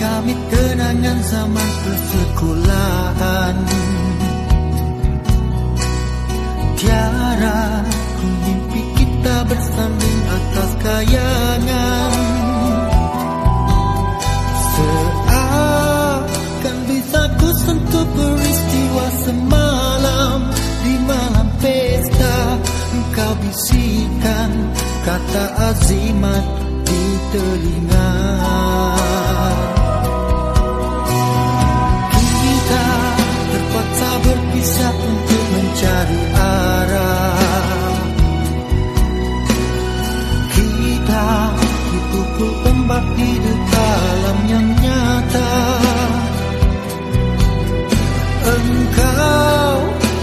Kami kenangan zaman persekolahan. kesayangan Seakan bisa ku sentuh peristiwa semalam. Di malam pesta Engkau bisikan Kata azimat di telinga. tapi di dalam yang nyata. Engkau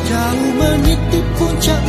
jauh menitip puncak